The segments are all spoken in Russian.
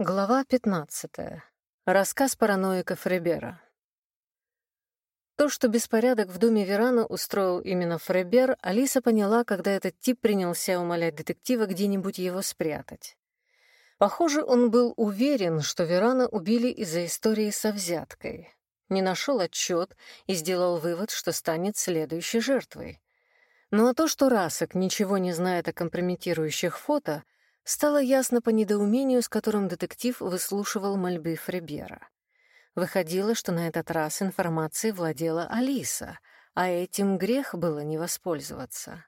Глава 15. Рассказ параноика Фребера. То, что беспорядок в доме Верана устроил именно Фребер, Алиса поняла, когда этот тип принялся умолять детектива где-нибудь его спрятать. Похоже, он был уверен, что Верана убили из-за истории со взяткой. Не нашел отчет и сделал вывод, что станет следующей жертвой. Ну а то, что Расок ничего не знает о компрометирующих фото — стало ясно по недоумению, с которым детектив выслушивал мольбы Фребера. Выходило, что на этот раз информацией владела Алиса, а этим грех было не воспользоваться.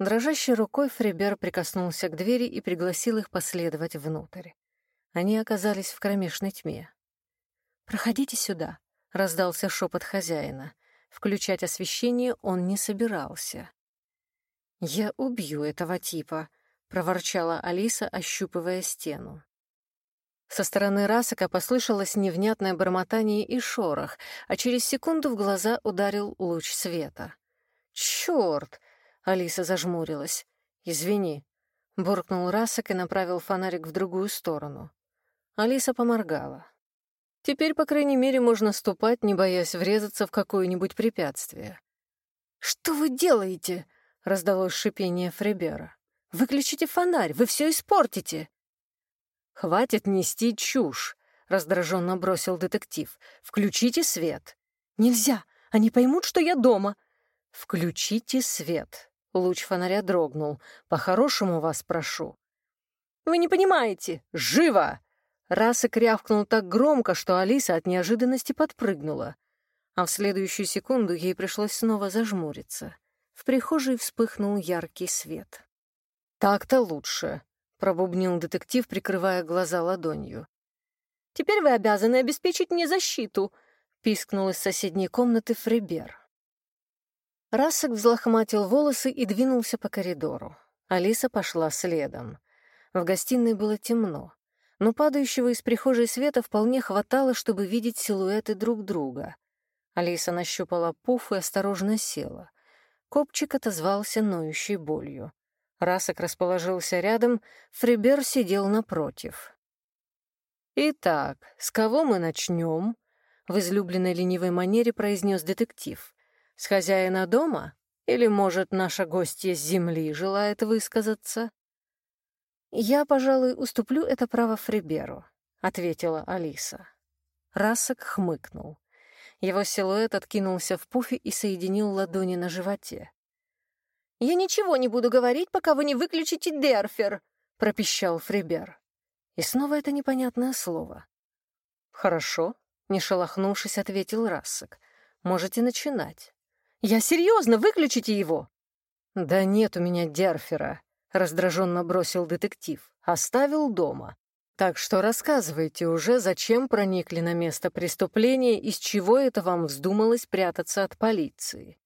Дрожащей рукой Фребер прикоснулся к двери и пригласил их последовать внутрь. Они оказались в кромешной тьме. «Проходите сюда», — раздался шепот хозяина. Включать освещение он не собирался. «Я убью этого типа», проворчала Алиса, ощупывая стену. Со стороны Расака послышалось невнятное бормотание и шорох, а через секунду в глаза ударил луч света. «Чёрт!» — Алиса зажмурилась. «Извини», — буркнул Расак и направил фонарик в другую сторону. Алиса поморгала. Теперь, по крайней мере, можно ступать, не боясь врезаться в какое-нибудь препятствие. «Что вы делаете?» — раздалось шипение Фребера. Выключите фонарь, вы все испортите!» «Хватит нести чушь!» — раздраженно бросил детектив. «Включите свет!» «Нельзя! Они поймут, что я дома!» «Включите свет!» — луч фонаря дрогнул. «По-хорошему вас прошу!» «Вы не понимаете! Живо!» Расок рявкнул так громко, что Алиса от неожиданности подпрыгнула. А в следующую секунду ей пришлось снова зажмуриться. В прихожей вспыхнул яркий свет. «Так-то лучше», — пробубнил детектив, прикрывая глаза ладонью. «Теперь вы обязаны обеспечить мне защиту», — пискнул из соседней комнаты Фрибер. Рассек взлохматил волосы и двинулся по коридору. Алиса пошла следом. В гостиной было темно, но падающего из прихожей света вполне хватало, чтобы видеть силуэты друг друга. Алиса нащупала пуф и осторожно села. Копчик отозвался ноющей болью. Расок расположился рядом, Фрибер сидел напротив. «Итак, с кого мы начнем?» — в излюбленной ленивой манере произнес детектив. «С хозяина дома? Или, может, наша гостья с земли желает высказаться?» «Я, пожалуй, уступлю это право Фриберу», — ответила Алиса. Расок хмыкнул. Его силуэт откинулся в пуфе и соединил ладони на животе. «Я ничего не буду говорить, пока вы не выключите Дерфер», — пропищал Фрибер. И снова это непонятное слово. «Хорошо», — не шелохнувшись, ответил Рассек. «Можете начинать». «Я серьезно, выключите его!» «Да нет у меня Дерфера», — раздраженно бросил детектив. «Оставил дома. Так что рассказывайте уже, зачем проникли на место преступления и с чего это вам вздумалось прятаться от полиции».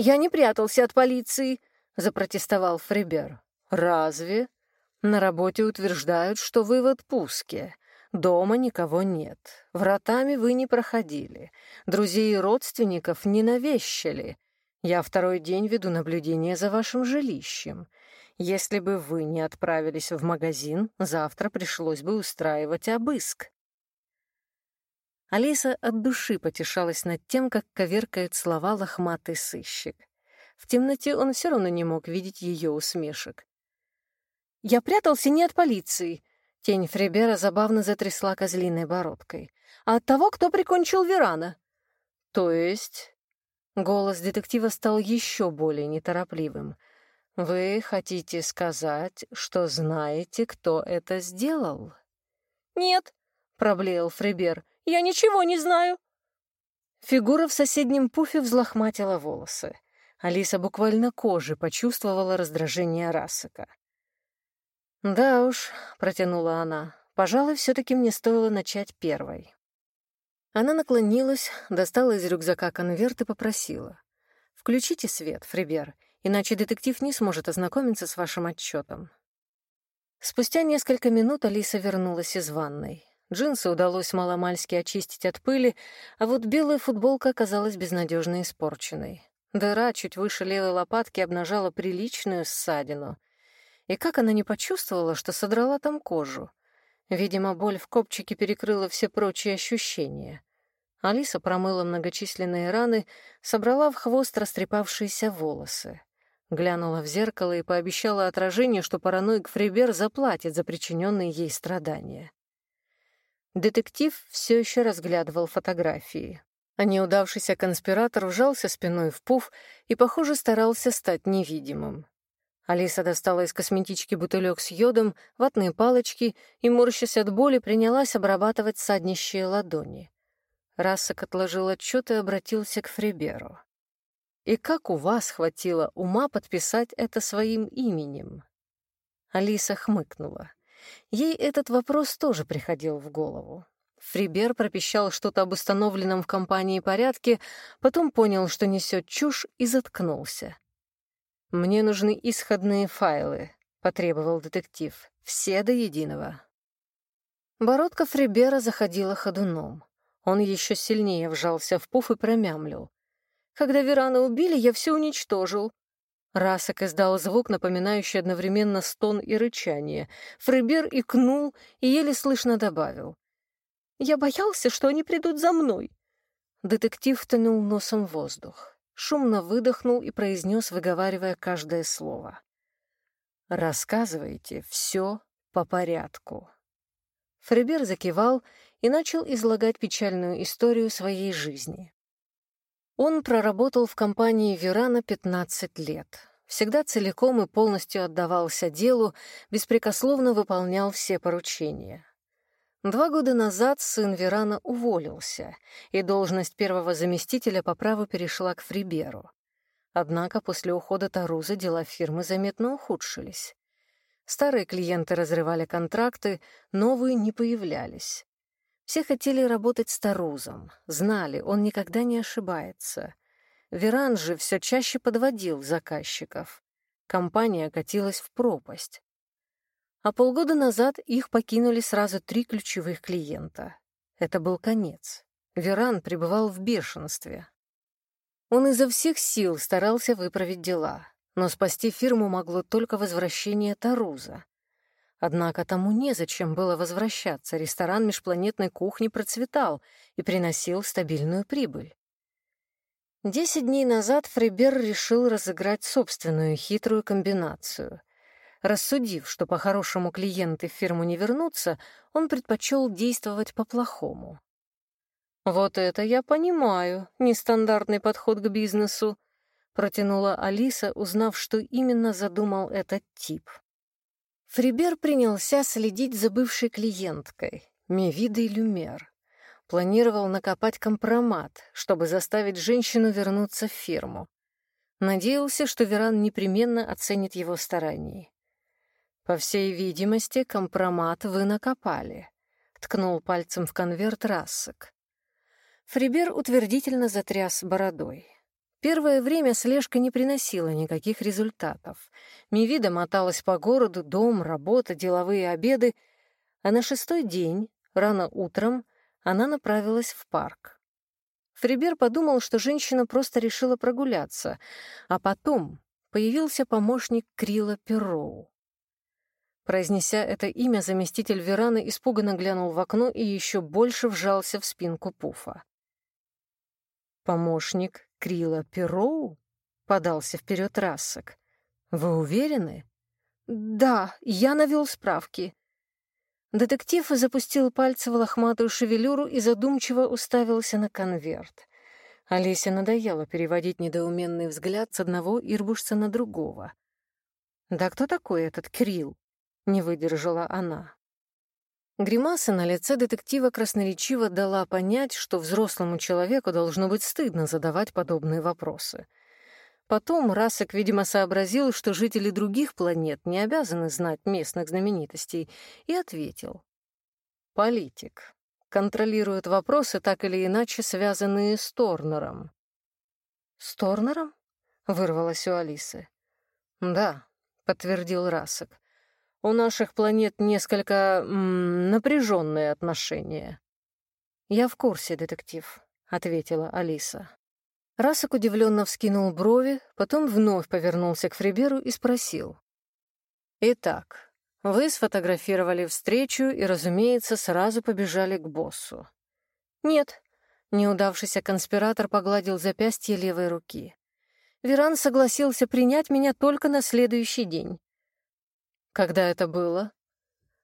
«Я не прятался от полиции», — запротестовал Фрибер. «Разве? На работе утверждают, что вы в отпуске. Дома никого нет. Вратами вы не проходили. Друзей и родственников не навещали. Я второй день веду наблюдение за вашим жилищем. Если бы вы не отправились в магазин, завтра пришлось бы устраивать обыск. Алиса от души потешалась над тем, как коверкает слова лохматый сыщик. В темноте он все равно не мог видеть ее усмешек. «Я прятался не от полиции», — тень Фребера забавно затрясла козлиной бородкой, «а от того, кто прикончил Верана». «То есть...» Голос детектива стал еще более неторопливым. «Вы хотите сказать, что знаете, кто это сделал?» «Нет», — проблеял Фребер, я ничего не знаю». Фигура в соседнем пуфе взлохматила волосы. Алиса буквально кожей почувствовала раздражение Расака. «Да уж», — протянула она, — «пожалуй, все таки мне стоило начать первой». Она наклонилась, достала из рюкзака конверт и попросила. «Включите свет, Фрибер, иначе детектив не сможет ознакомиться с вашим отчетом. Спустя несколько минут Алиса вернулась из ванной. Джинсы удалось маломальски очистить от пыли, а вот белая футболка оказалась безнадежно испорченной. Дыра чуть выше левой лопатки обнажала приличную ссадину. И как она не почувствовала, что содрала там кожу? Видимо, боль в копчике перекрыла все прочие ощущения. Алиса промыла многочисленные раны, собрала в хвост растрепавшиеся волосы. Глянула в зеркало и пообещала отражению, что параноик Фрибер заплатит за причиненные ей страдания. Детектив все еще разглядывал фотографии. А неудавшийся конспиратор вжался спиной в пуф и, похоже, старался стать невидимым. Алиса достала из косметички бутылек с йодом, ватные палочки и, морщась от боли, принялась обрабатывать саднищие ладони. Рассак отложил отчет и обратился к Фриберу. «И как у вас хватило ума подписать это своим именем?» Алиса хмыкнула. Ей этот вопрос тоже приходил в голову. Фрибер пропищал что-то об установленном в компании порядке, потом понял, что несет чушь, и заткнулся. «Мне нужны исходные файлы», — потребовал детектив. «Все до единого». Бородка Фрибера заходила ходуном. Он еще сильнее вжался в пуф и промямлил. «Когда Верана убили, я все уничтожил. Расок издал звук, напоминающий одновременно стон и рычание. Фрибер икнул и еле слышно добавил. «Я боялся, что они придут за мной». Детектив тянул носом воздух, шумно выдохнул и произнес, выговаривая каждое слово. «Рассказывайте все по порядку». Фрибер закивал и начал излагать печальную историю своей жизни. Он проработал в компании Верана 15 лет. Всегда целиком и полностью отдавался делу, беспрекословно выполнял все поручения. Два года назад сын Верана уволился, и должность первого заместителя по праву перешла к Фриберу. Однако после ухода Таруза дела фирмы заметно ухудшились. Старые клиенты разрывали контракты, новые не появлялись. Все хотели работать с Тарузом, знали, он никогда не ошибается. Веран же все чаще подводил заказчиков. Компания катилась в пропасть. А полгода назад их покинули сразу три ключевых клиента. Это был конец. Веран пребывал в бешенстве. Он изо всех сил старался выправить дела, но спасти фирму могло только возвращение Таруза. Однако тому незачем было возвращаться, ресторан межпланетной кухни процветал и приносил стабильную прибыль. Десять дней назад Фрибер решил разыграть собственную хитрую комбинацию. Рассудив, что по-хорошему клиенты в фирму не вернутся, он предпочел действовать по-плохому. «Вот это я понимаю, нестандартный подход к бизнесу», протянула Алиса, узнав, что именно задумал этот тип. Фрибер принялся следить за бывшей клиенткой, Мевидой Люмер. Планировал накопать компромат, чтобы заставить женщину вернуться в фирму. Надеялся, что Веран непременно оценит его старания. «По всей видимости, компромат вы накопали», — ткнул пальцем в конверт Рассек. Фрибер утвердительно затряс бородой. Первое время слежка не приносила никаких результатов. Мивида моталась по городу, дом, работа, деловые обеды, а на шестой день, рано утром, она направилась в парк. Фрибер подумал, что женщина просто решила прогуляться, а потом появился помощник Крила Перроу. Произнеся это имя, заместитель Вераны испуганно глянул в окно и еще больше вжался в спинку пуфа. «Помощник Крила Пероу?» — подался вперед Рассек. «Вы уверены?» «Да, я навел справки». Детектив запустил пальцы в лохматую шевелюру и задумчиво уставился на конверт. Олесе надоело переводить недоуменный взгляд с одного ирбушца на другого. «Да кто такой этот Крил?» — не выдержала она. Гримаса на лице детектива красноречиво дала понять, что взрослому человеку должно быть стыдно задавать подобные вопросы. Потом Расек, видимо, сообразил, что жители других планет не обязаны знать местных знаменитостей, и ответил. «Политик. Контролирует вопросы, так или иначе связанные с Торнером». «С Торнером?» — вырвалось у Алисы. «Да», — подтвердил Расек. У наших планет несколько напряженные отношения. Я в курсе, детектив, ответила Алиса. Расок удивленно вскинул брови, потом вновь повернулся к Фриберу и спросил. «Итак, Вы сфотографировали встречу и, разумеется, сразу побежали к боссу. Нет. Неудавшийся конспиратор погладил запястье левой руки. Веран согласился принять меня только на следующий день. Когда это было?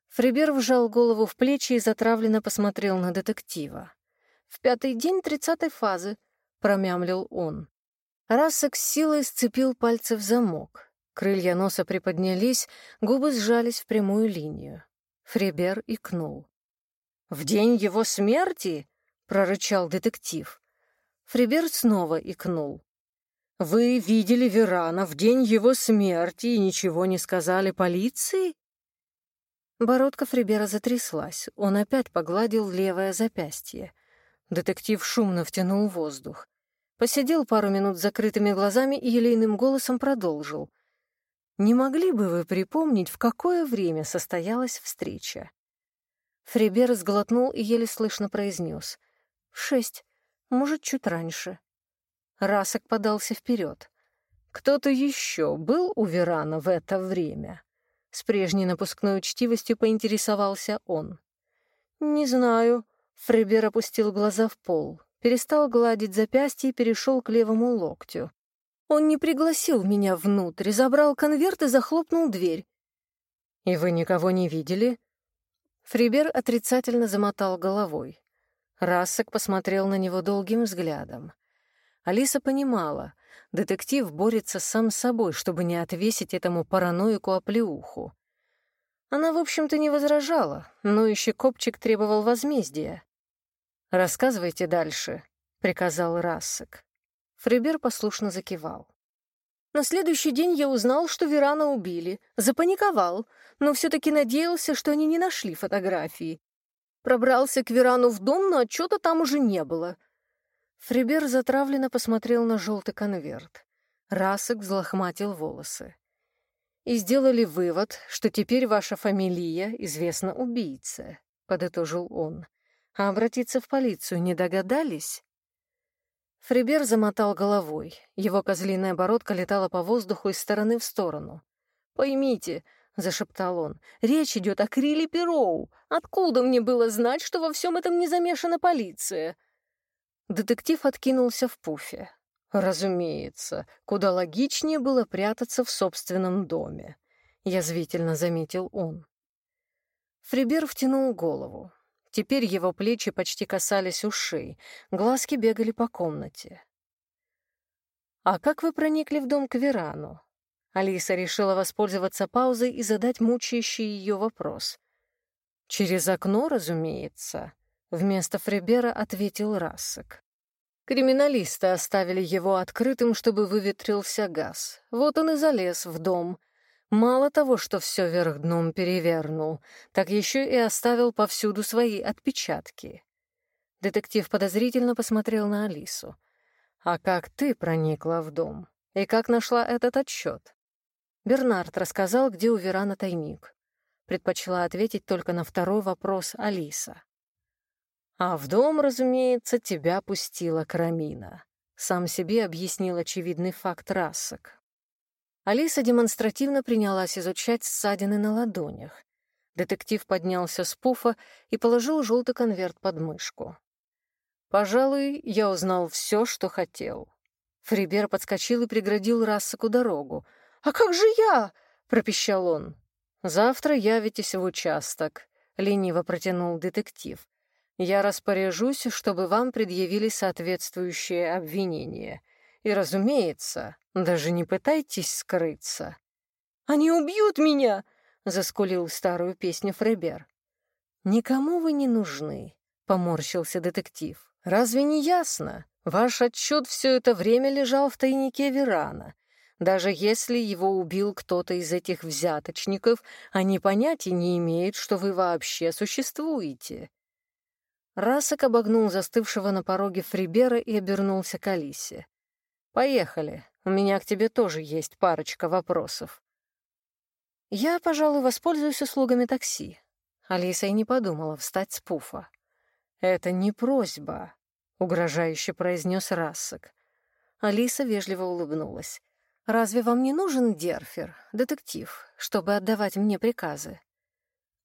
Фрибер вжал голову в плечи и затравленно посмотрел на детектива. «В пятый день тридцатой фазы», — промямлил он. Рассек с силой сцепил пальцы в замок. Крылья носа приподнялись, губы сжались в прямую линию. Фрибер икнул. «В день его смерти?» — прорычал детектив. Фрибер снова икнул. «Вы видели Верана в день его смерти и ничего не сказали полиции?» Бородка Фрибера затряслась. Он опять погладил левое запястье. Детектив шумно втянул воздух. Посидел пару минут с закрытыми глазами и елейным голосом продолжил. «Не могли бы вы припомнить, в какое время состоялась встреча?» Фрибер сглотнул и еле слышно произнес. «В шесть, может, чуть раньше». Расок подался вперед. «Кто-то еще был у Верана в это время?» С прежней напускной учтивостью поинтересовался он. «Не знаю». Фрибер опустил глаза в пол, перестал гладить запястье и перешел к левому локтю. Он не пригласил меня внутрь, забрал конверт и захлопнул дверь. «И вы никого не видели?» Фрибер отрицательно замотал головой. Рассек посмотрел на него долгим взглядом. Алиса понимала, детектив борется сам с собой, чтобы не отвесить этому параноику оплеуху. Она, в общем-то, не возражала, но еще копчик требовал возмездия. «Рассказывайте дальше», — приказал Рассек. Фрибер послушно закивал. На следующий день я узнал, что Верана убили, запаниковал, но все-таки надеялся, что они не нашли фотографии. Пробрался к Верану в дом, но отчета там уже не было. Фрибер затравленно посмотрел на желтый конверт. Расок взлохматил волосы. «И сделали вывод, что теперь ваша фамилия известна убийце», — подытожил он. «А обратиться в полицию не догадались?» Фрибер замотал головой. Его козлиная бородка летала по воздуху из стороны в сторону. «Поймите», — зашептал он, — «речь идет о Криле Пероу. Откуда мне было знать, что во всем этом не замешана полиция?» Детектив откинулся в пуфе. Разумеется, куда логичнее было прятаться в собственном доме, язвительно заметил он. Фрибер втянул голову. Теперь его плечи почти касались ушей, глазки бегали по комнате. «А как вы проникли в дом к Верану?» Алиса решила воспользоваться паузой и задать мучающий ее вопрос. «Через окно, разумеется», Вместо Фребера ответил Рассек. Криминалисты оставили его открытым, чтобы выветрился газ. Вот он и залез в дом. Мало того, что все вверх дном перевернул, так еще и оставил повсюду свои отпечатки. Детектив подозрительно посмотрел на Алису. «А как ты проникла в дом? И как нашла этот отчет?» Бернард рассказал, где у Верана тайник. Предпочла ответить только на второй вопрос Алиса. А в дом, разумеется, тебя пустила Карамина. Сам себе объяснил очевидный факт расок. Алиса демонстративно принялась изучать ссадины на ладонях. Детектив поднялся с пуфа и положил желтый конверт под мышку. «Пожалуй, я узнал все, что хотел». Фрибер подскочил и преградил Рассаку дорогу. «А как же я?» — пропищал он. «Завтра явитесь в участок», — лениво протянул детектив. Я распоряжусь, чтобы вам предъявили соответствующее обвинение. И, разумеется, даже не пытайтесь скрыться». «Они убьют меня!» — заскулил старую песню Фребер. «Никому вы не нужны», — поморщился детектив. «Разве не ясно? Ваш отчет все это время лежал в тайнике Верана. Даже если его убил кто-то из этих взяточников, они понятия не имеют, что вы вообще существуете. Расок обогнул застывшего на пороге Фрибера и обернулся к Алисе. «Поехали. У меня к тебе тоже есть парочка вопросов». «Я, пожалуй, воспользуюсь услугами такси». Алиса и не подумала встать с пуфа. «Это не просьба», — угрожающе произнес Рассок. Алиса вежливо улыбнулась. «Разве вам не нужен Дерфер, детектив, чтобы отдавать мне приказы?»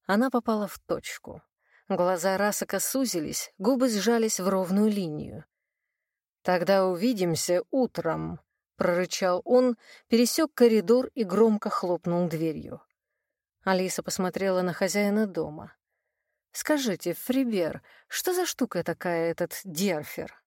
Она попала в точку. Глаза Расака сузились, губы сжались в ровную линию. «Тогда увидимся утром», — прорычал он, пересек коридор и громко хлопнул дверью. Алиса посмотрела на хозяина дома. «Скажите, Фрибер, что за штука такая этот Дерфер?»